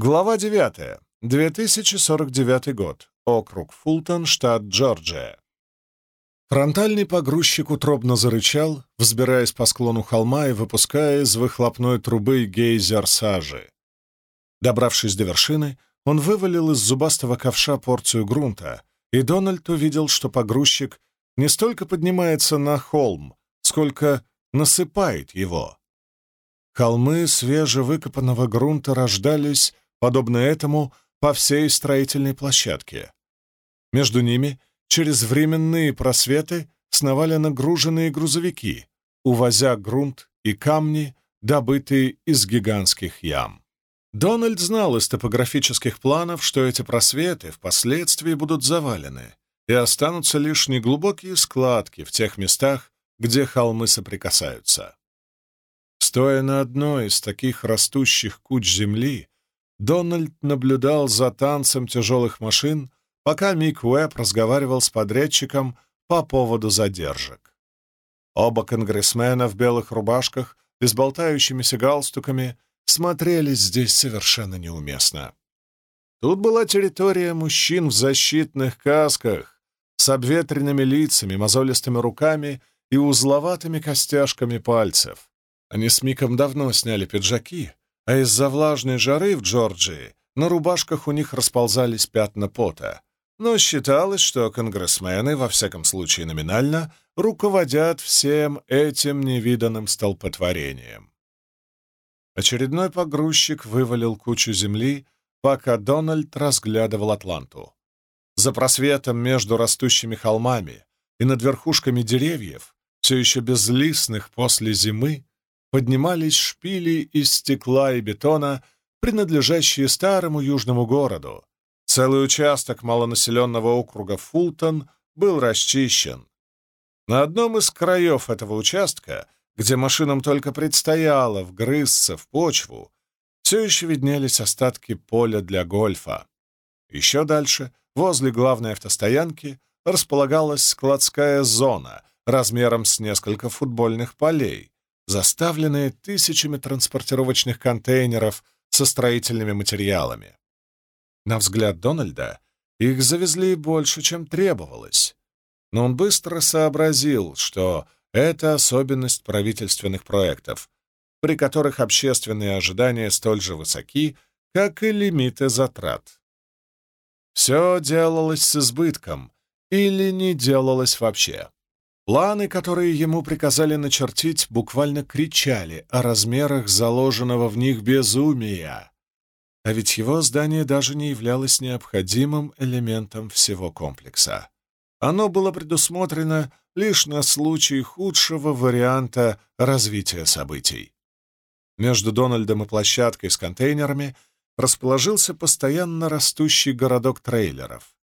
Глава 9. 2049 год. Округ Фултон, штат Джорджия. Фронтальный погрузчик утробно зарычал, взбираясь по склону холма и выпуская из выхлопной трубы гейзер сажи. Добравшись до вершины, он вывалил из зубастого ковша порцию грунта, и Дональд увидел, что погрузчик не столько поднимается на холм, сколько насыпает его. Холмы свежевыкопанного грунта рождались, подобно этому, по всей строительной площадке. Между ними, через временные просветы, сновали нагруженные грузовики, увозя грунт и камни, добытые из гигантских ям. Дональд знал из топографических планов, что эти просветы впоследствии будут завалены, и останутся лишь неглубокие складки в тех местах, где холмы соприкасаются. Стоя на одной из таких растущих куч земли, Дональд наблюдал за танцем тяжелых машин, пока Мик Уэбб разговаривал с подрядчиком по поводу задержек. Оба конгрессмена в белых рубашках и с болтающимися галстуками смотрелись здесь совершенно неуместно. Тут была территория мужчин в защитных касках, с обветренными лицами, мозолистыми руками и узловатыми костяшками пальцев. Они с Миком давно сняли пиджаки, а из-за влажной жары в Джорджии на рубашках у них расползались пятна пота. Но считалось, что конгрессмены, во всяком случае номинально, руководят всем этим невиданным столпотворением. Очередной погрузчик вывалил кучу земли, пока Дональд разглядывал Атланту. За просветом между растущими холмами и над верхушками деревьев, все еще безлистных после зимы, поднимались шпили из стекла и бетона, принадлежащие старому южному городу. Целый участок малонаселенного округа Фултон был расчищен. На одном из краев этого участка, где машинам только предстояло вгрызться в почву, все еще виднелись остатки поля для гольфа. Еще дальше, возле главной автостоянки, располагалась складская зона размером с несколько футбольных полей, заставленные тысячами транспортировочных контейнеров со строительными материалами. На взгляд Дональда, их завезли больше, чем требовалось. Но он быстро сообразил, что это особенность правительственных проектов, при которых общественные ожидания столь же высоки, как и лимиты затрат. Все делалось с избытком или не делалось вообще. Планы, которые ему приказали начертить, буквально кричали о размерах заложенного в них безумия. А ведь его здание даже не являлось необходимым элементом всего комплекса. Оно было предусмотрено лишь на случай худшего варианта развития событий. Между Дональдом и площадкой с контейнерами расположился постоянно растущий городок трейлеров.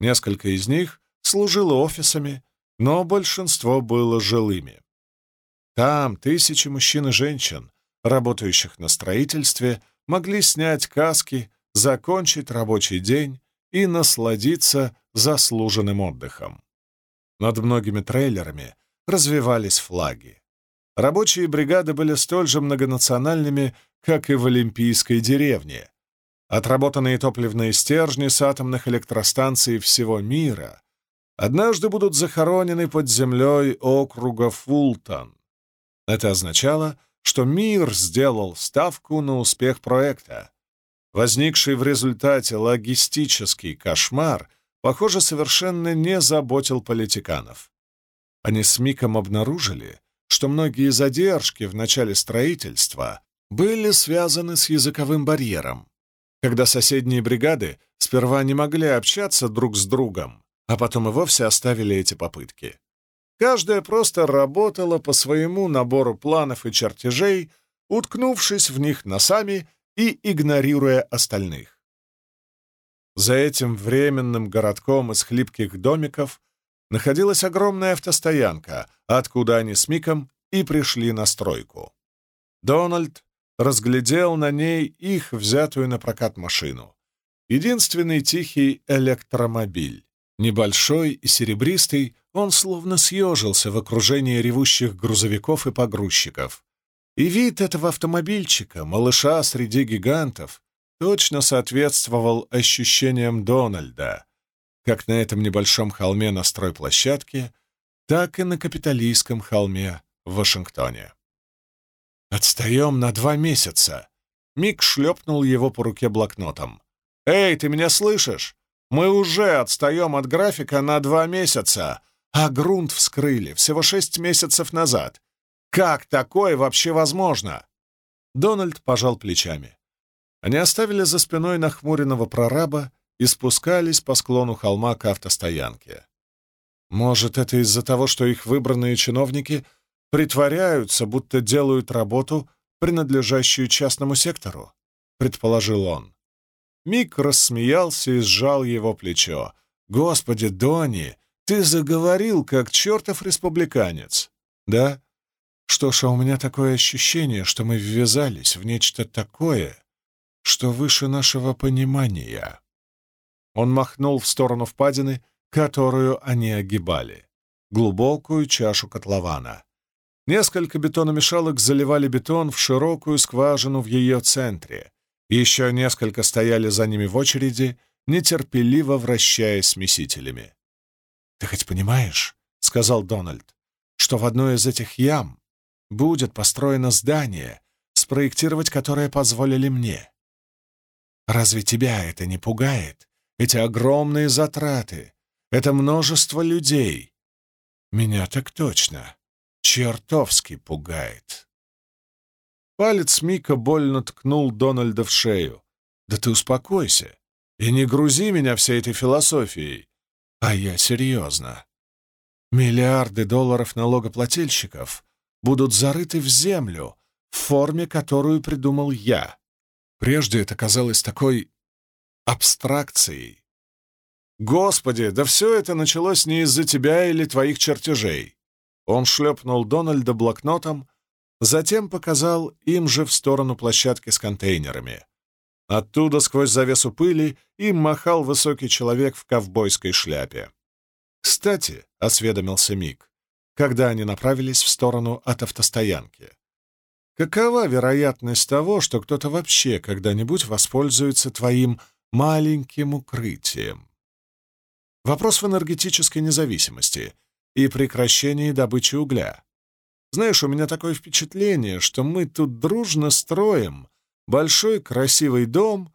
Несколько из них служило офисами, но большинство было жилыми. Там тысячи мужчин и женщин, работающих на строительстве, могли снять каски, закончить рабочий день и насладиться заслуженным отдыхом. Над многими трейлерами развивались флаги. Рабочие бригады были столь же многонациональными, как и в Олимпийской деревне. Отработанные топливные стержни с атомных электростанций всего мира однажды будут захоронены под землей округа Фултон. Это означало, что мир сделал ставку на успех проекта. Возникший в результате логистический кошмар, похоже, совершенно не заботил политиканов. Они с Миком обнаружили, что многие задержки в начале строительства были связаны с языковым барьером, когда соседние бригады сперва не могли общаться друг с другом, а потом и вовсе оставили эти попытки. Каждая просто работала по своему набору планов и чертежей, уткнувшись в них носами и игнорируя остальных. За этим временным городком из хлипких домиков находилась огромная автостоянка, откуда они с Миком и пришли на стройку. Дональд разглядел на ней их взятую на прокат машину. Единственный тихий электромобиль. Небольшой и серебристый, он словно съежился в окружении ревущих грузовиков и погрузчиков. И вид этого автомобильчика, малыша среди гигантов, точно соответствовал ощущениям Дональда, как на этом небольшом холме на стройплощадке, так и на капиталистском холме в Вашингтоне. «Отстаем на два месяца!» Мик шлепнул его по руке блокнотом. «Эй, ты меня слышишь? Мы уже отстаем от графика на два месяца, а грунт вскрыли всего шесть месяцев назад. Как такое вообще возможно?» Дональд пожал плечами. Они оставили за спиной нахмуренного прораба и спускались по склону холма к автостоянке. Может, это из-за того, что их выбранные чиновники притворяются, будто делают работу, принадлежащую частному сектору, предположил он. Мик рассмеялся и сжал его плечо. «Господи, Донни, ты заговорил, как чертов республиканец!» «Да? Что ж, а у меня такое ощущение, что мы ввязались в нечто такое, что выше нашего понимания». Он махнул в сторону впадины, которую они огибали. Глубокую чашу котлована. Несколько бетономешалок заливали бетон в широкую скважину в ее центре. Еще несколько стояли за ними в очереди, нетерпеливо вращая смесителями. «Ты хоть понимаешь, — сказал Дональд, — что в одной из этих ям будет построено здание, спроектировать которое позволили мне? Разве тебя это не пугает? Эти огромные затраты, это множество людей. Меня так точно чертовски пугает. Палец Мика больно ткнул Дональда в шею. «Да ты успокойся и не грузи меня всей этой философией. А я серьезно. Миллиарды долларов налогоплательщиков будут зарыты в землю в форме, которую придумал я. Прежде это казалось такой абстракцией. Господи, да все это началось не из-за тебя или твоих чертежей. Он шлепнул Дональда блокнотом, затем показал им же в сторону площадки с контейнерами. Оттуда, сквозь завесу пыли, им махал высокий человек в ковбойской шляпе. «Кстати», — осведомился Мик, когда они направились в сторону от автостоянки, «какова вероятность того, что кто-то вообще когда-нибудь воспользуется твоим маленьким укрытием?» Вопрос в энергетической независимости — и прекращении добычи угля. Знаешь, у меня такое впечатление, что мы тут дружно строим большой красивый дом,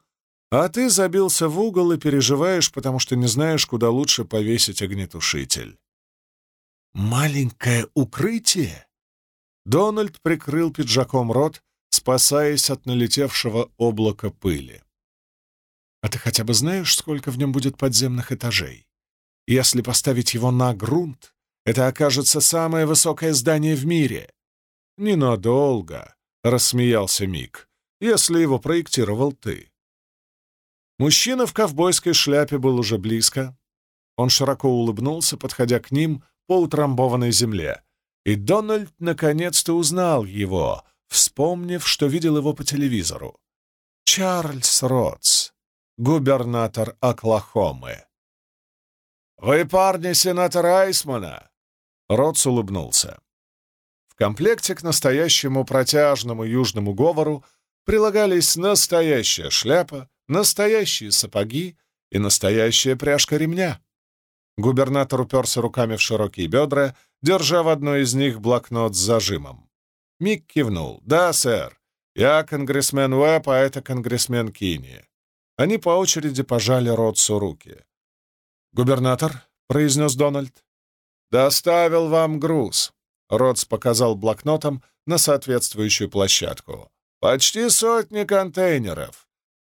а ты забился в угол и переживаешь, потому что не знаешь, куда лучше повесить огнетушитель. Маленькое укрытие? Дональд прикрыл пиджаком рот, спасаясь от налетевшего облака пыли. А ты хотя бы знаешь, сколько в нем будет подземных этажей? Если поставить его на грунт, это окажется самое высокое здание в мире. Ненадолго, — рассмеялся Мик, — если его проектировал ты. Мужчина в ковбойской шляпе был уже близко. Он широко улыбнулся, подходя к ним по утрамбованной земле. И Дональд наконец-то узнал его, вспомнив, что видел его по телевизору. Чарльз Ротс, губернатор Оклахомы. «Вы парни сенатора Айсмана?» Ротс улыбнулся. В комплекте к настоящему протяжному южному говору прилагались настоящая шляпа, настоящие сапоги и настоящая пряжка ремня. Губернатор уперся руками в широкие бедра, держа в одной из них блокнот с зажимом. Мик кивнул. «Да, сэр. Я конгрессмен Уэбб, а это конгрессмен Кини». Они по очереди пожали Ротсу руки. «Губернатор», — произнес Дональд, «Доставил вам груз», — Ротс показал блокнотом на соответствующую площадку. «Почти сотни контейнеров.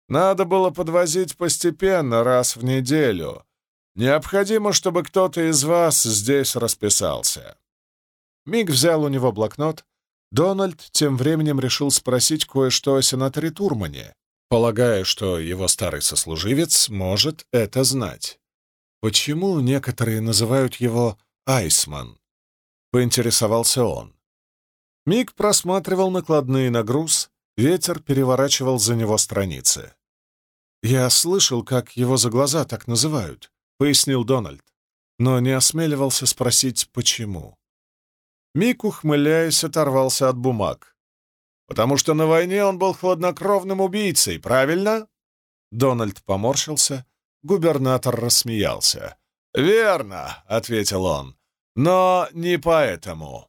Надо было подвозить постепенно, раз в неделю. Необходимо, чтобы кто-то из вас здесь расписался». Миг взял у него блокнот. Дональд тем временем решил спросить кое-что о сенаторе Турмане, полагая, что его старый сослуживец может это знать. Почему некоторые называют его Айсман?» — поинтересовался он. Мик просматривал накладные на груз, ветер переворачивал за него страницы. «Я слышал, как его за глаза так называют», — пояснил Дональд, но не осмеливался спросить, почему. Мик, ухмыляясь, оторвался от бумаг. «Потому что на войне он был хладнокровным убийцей, правильно?» Дональд поморщился, губернатор рассмеялся. «Верно», — ответил он, — «но не поэтому».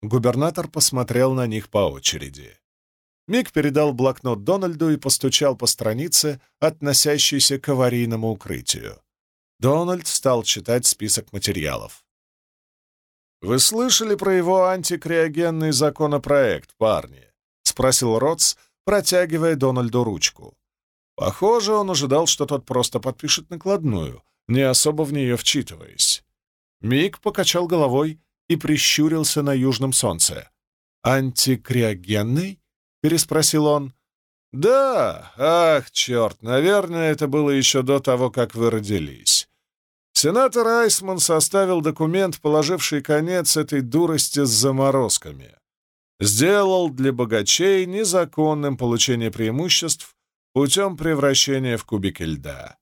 Губернатор посмотрел на них по очереди. Мик передал блокнот Дональду и постучал по странице, относящейся к аварийному укрытию. Дональд стал читать список материалов. «Вы слышали про его антикриогенный законопроект, парни?» — спросил Ротс, протягивая Дональду ручку. Похоже, он ожидал, что тот просто подпишет накладную, не особо в нее вчитываясь. Мик покачал головой и прищурился на южном солнце. «Антикриогенный?» — переспросил он. «Да, ах, черт, наверное, это было еще до того, как вы родились. Сенатор Айсман составил документ, положивший конец этой дурости с заморозками. Сделал для богачей незаконным получение преимуществ путем превращения в кубики льда.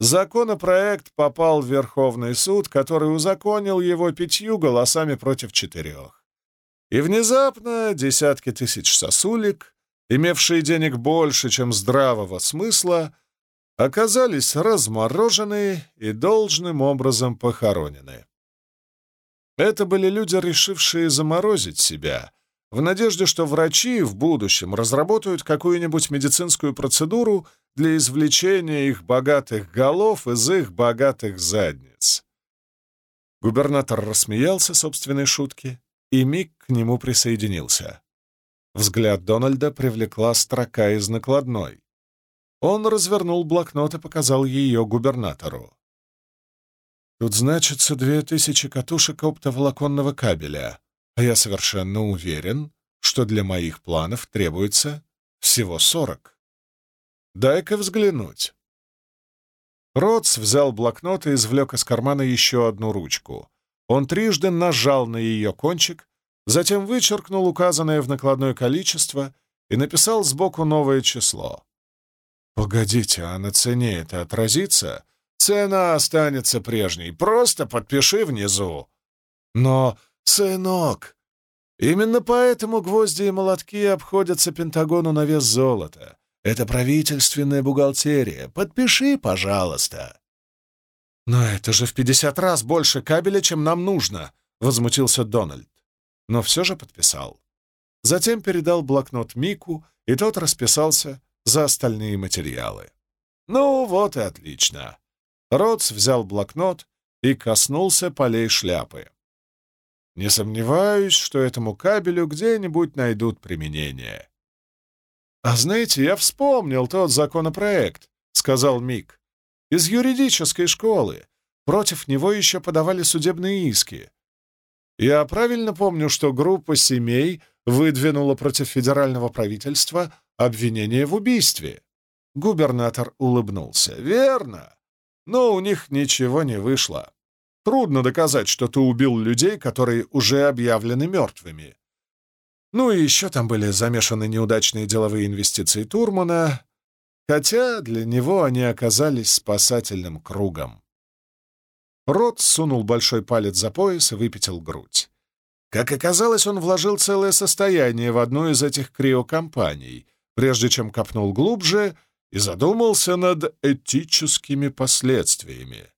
Законопроект попал в Верховный суд, который узаконил его пятью голосами против четырех. И внезапно десятки тысяч сосулек, имевшие денег больше, чем здравого смысла, оказались разморожены и должным образом похоронены. Это были люди, решившие заморозить себя, в надежде, что врачи в будущем разработают какую-нибудь медицинскую процедуру для извлечения их богатых голов из их богатых задниц. Губернатор рассмеялся собственной шутке, и Мик к нему присоединился. Взгляд Дональда привлекла строка из накладной. Он развернул блокнот и показал ее губернатору. «Тут значится две тысячи катушек оптоволоконного кабеля, а я совершенно уверен, что для моих планов требуется всего сорок. Дай-ка взглянуть». Ротс взял блокнот и извлек из кармана еще одну ручку. Он трижды нажал на ее кончик, затем вычеркнул указанное в накладное количество и написал сбоку новое число. «Погодите, а на цене это отразится?» «Цена останется прежней, просто подпиши внизу». «Но, сынок, именно поэтому гвозди и молотки обходятся Пентагону на вес золота. Это правительственная бухгалтерия. Подпиши, пожалуйста». «Но это же в пятьдесят раз больше кабеля, чем нам нужно», — возмутился Дональд. Но все же подписал. Затем передал блокнот Мику, и тот расписался за остальные материалы. «Ну вот и отлично». Ротс взял блокнот и коснулся полей шляпы. «Не сомневаюсь, что этому кабелю где-нибудь найдут применение». «А знаете, я вспомнил тот законопроект», — сказал Мик. «Из юридической школы. Против него еще подавали судебные иски. Я правильно помню, что группа семей выдвинула против федерального правительства обвинение в убийстве?» Губернатор улыбнулся. «Верно. Но у них ничего не вышло. Трудно доказать, что ты убил людей, которые уже объявлены мертвыми. Ну и еще там были замешаны неудачные деловые инвестиции Турмана, хотя для него они оказались спасательным кругом. Рот сунул большой палец за пояс и выпятил грудь. Как оказалось, он вложил целое состояние в одну из этих криокомпаний, прежде чем копнул глубже и задумался над этическими последствиями.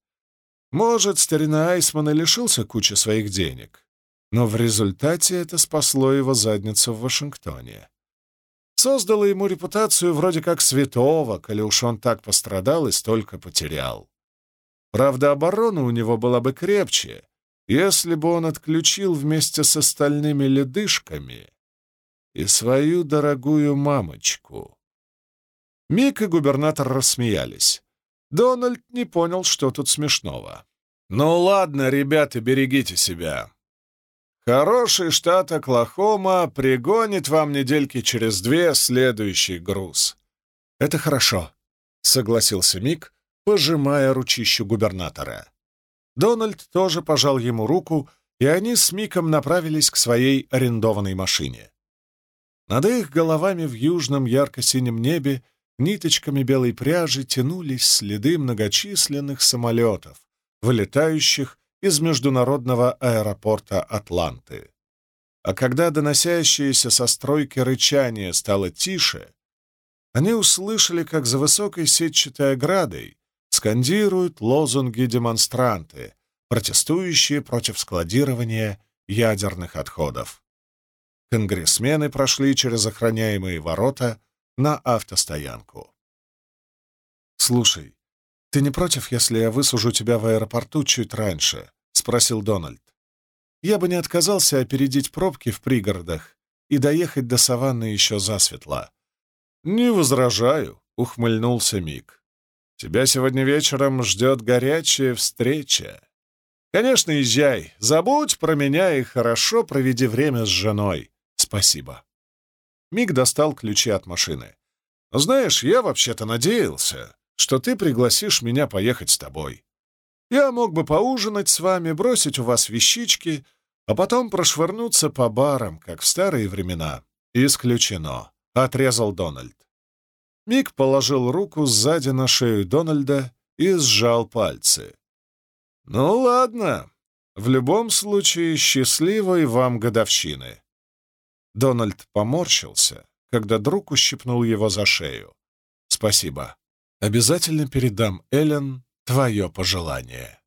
Может, старина Айсмана лишился кучи своих денег, но в результате это спасло его задницу в Вашингтоне. Создало ему репутацию вроде как святого, коли уж он так пострадал и столько потерял. Правда, оборона у него была бы крепче, если бы он отключил вместе с остальными ледышками и свою дорогую мамочку. Мик и губернатор рассмеялись. Дональд не понял, что тут смешного. «Ну ладно, ребята, берегите себя. Хороший штат Оклахома пригонит вам недельки через две следующий груз. Это хорошо, согласился Мик, пожимая ручищу губернатора. Дональд тоже пожал ему руку, и они с Миком направились к своей арендованной машине. Над их головами в южном ярко-синем небе ниточками белой пряжи тянулись следы многочисленных самолетов, вылетающих из международного аэропорта Атланты. А когда доносящееся со стройки рычание стало тише, они услышали, как за высокой сетчатой оградой скандируют лозунги демонстранты, протестующие против складирования ядерных отходов. Конгрессмены прошли через охраняемые ворота на автостоянку. «Слушай, ты не против, если я высажу тебя в аэропорту чуть раньше?» — спросил Дональд. «Я бы не отказался опередить пробки в пригородах и доехать до саванны еще засветло». «Не возражаю», — ухмыльнулся Мик. «Тебя сегодня вечером ждет горячая встреча. Конечно, езжай, забудь про меня и хорошо проведи время с женой. Спасибо». Мик достал ключи от машины. «Знаешь, я вообще-то надеялся, что ты пригласишь меня поехать с тобой. Я мог бы поужинать с вами, бросить у вас вещички, а потом прошвырнуться по барам, как в старые времена. Исключено», — отрезал Дональд. Мик положил руку сзади на шею Дональда и сжал пальцы. «Ну ладно. В любом случае, счастливой вам годовщины». Дональд поморщился, когда друг ущипнул его за шею. «Спасибо. Обязательно передам Эллен твое пожелание».